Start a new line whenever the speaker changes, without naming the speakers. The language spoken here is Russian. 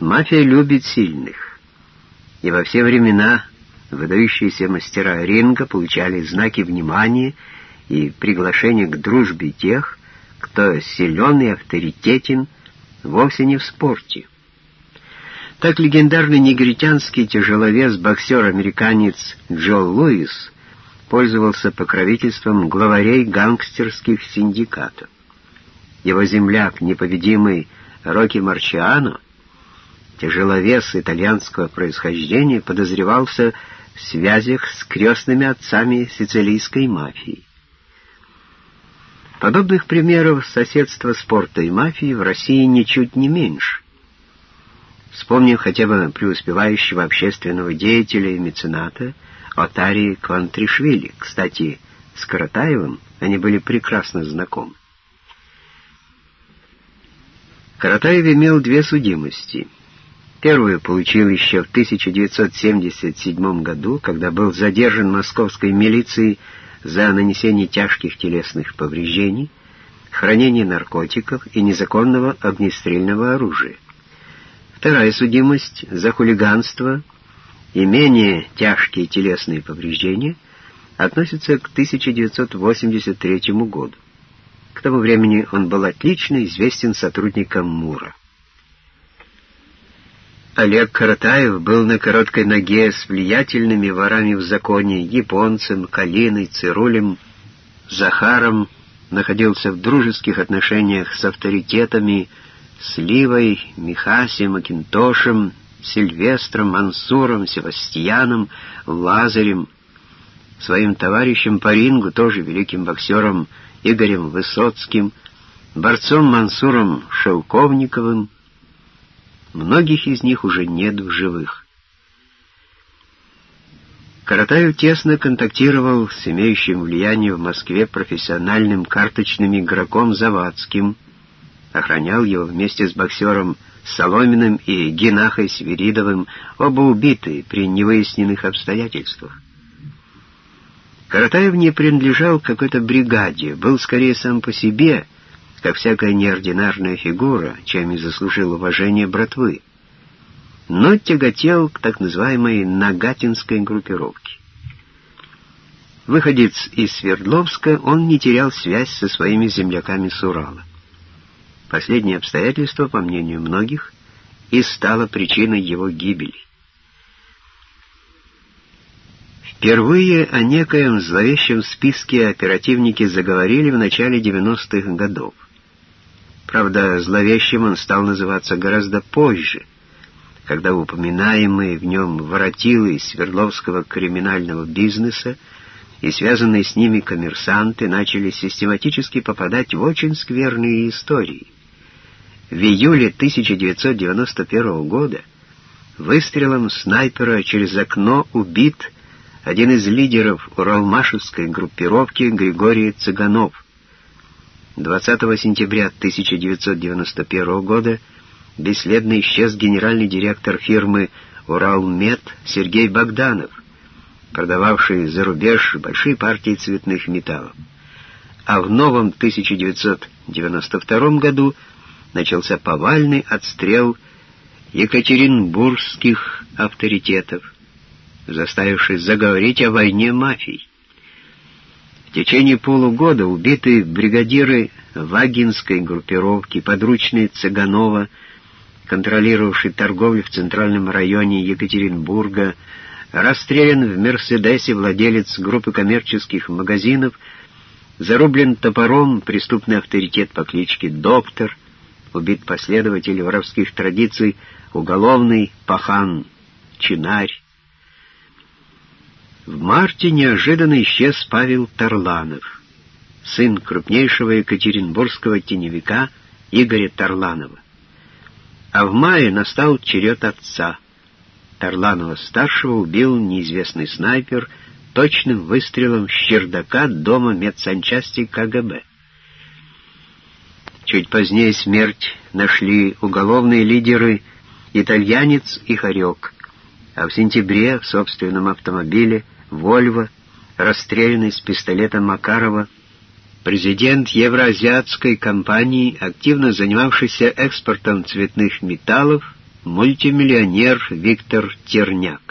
Мафия любит сильных, и во все времена выдающиеся мастера ринга получали знаки внимания и приглашение к дружбе тех, кто силен и авторитетен вовсе не в спорте. Так легендарный негритянский тяжеловес-боксер-американец Джо Луис пользовался покровительством главарей гангстерских синдикатов. Его земляк, непобедимый Рокки Марчиано, тяжеловес итальянского происхождения, подозревался в связях с крестными отцами сицилийской мафии. Подобных примеров соседства спорта и мафии в России ничуть не меньше. Вспомним хотя бы преуспевающего общественного деятеля и мецената Отари Квантришвили. Кстати, с Каратаевым они были прекрасно знакомы. Каратаев имел две судимости. Первую получил еще в 1977 году, когда был задержан московской милицией за нанесение тяжких телесных повреждений, хранение наркотиков и незаконного огнестрельного оружия. Вторая судимость за хулиганство и менее тяжкие телесные повреждения относится к 1983 году. К тому времени он был отлично известен сотрудникам МУРа. Олег Каратаев был на короткой ноге с влиятельными ворами в законе, японцем, Калиной, Цирулем, Захаром, находился в дружеских отношениях с авторитетами, Сливой, Михаси, Макинтошем, Сильвестром, Мансуром, Севастьяном, Лазарем, своим товарищем по рингу, тоже великим боксером Игорем Высоцким, борцом Мансуром Шелковниковым. Многих из них уже нет в живых. Каратаев тесно контактировал с имеющим влияние в Москве профессиональным карточным игроком Завадским, охранял его вместе с боксером Соломиным и Генахой Свиридовым, оба убиты при невыясненных обстоятельствах. Каратаев не принадлежал какой-то бригаде, был скорее сам по себе, как всякая неординарная фигура, чем и заслужил уважение братвы, но тяготел к так называемой Нагатинской группировке. Выходец из Свердловска, он не терял связь со своими земляками с Урала. Последнее обстоятельство, по мнению многих, и стало причиной его гибели. Впервые о некоем зловещем списке оперативники заговорили в начале 90-х годов. Правда, зловещим он стал называться гораздо позже, когда упоминаемые в нем воротилы из Свердловского криминального бизнеса и связанные с ними коммерсанты начали систематически попадать в очень скверные истории. В июле 1991 года выстрелом снайпера через окно убит один из лидеров уралмашевской группировки Григорий Цыганов. 20 сентября 1991 года бесследно исчез генеральный директор фирмы «Уралмет» Сергей Богданов, продававший за рубеж большие партии цветных металлов. А в новом 1992 году начался повальный отстрел екатеринбургских авторитетов, заставивший заговорить о войне мафий. Течение полугода убиты бригадиры Вагинской группировки, подручные Цыганова, контролировавший торговлю в центральном районе Екатеринбурга, расстрелян в «Мерседесе» владелец группы коммерческих магазинов, зарублен топором преступный авторитет по кличке Доктор, убит последователь воровских традиций, уголовный пахан Чинарь. В марте неожиданно исчез Павел Тарланов, сын крупнейшего екатеринбургского теневика Игоря Тарланова. А в мае настал черед отца. Тарланова-старшего убил неизвестный снайпер точным выстрелом с чердака дома медсанчасти КГБ. Чуть позднее смерть нашли уголовные лидеры итальянец и Харек, а в сентябре в собственном автомобиле «Вольво», расстрелянный с пистолета Макарова, президент евроазиатской компании, активно занимавшийся экспортом цветных металлов, мультимиллионер Виктор Терняк.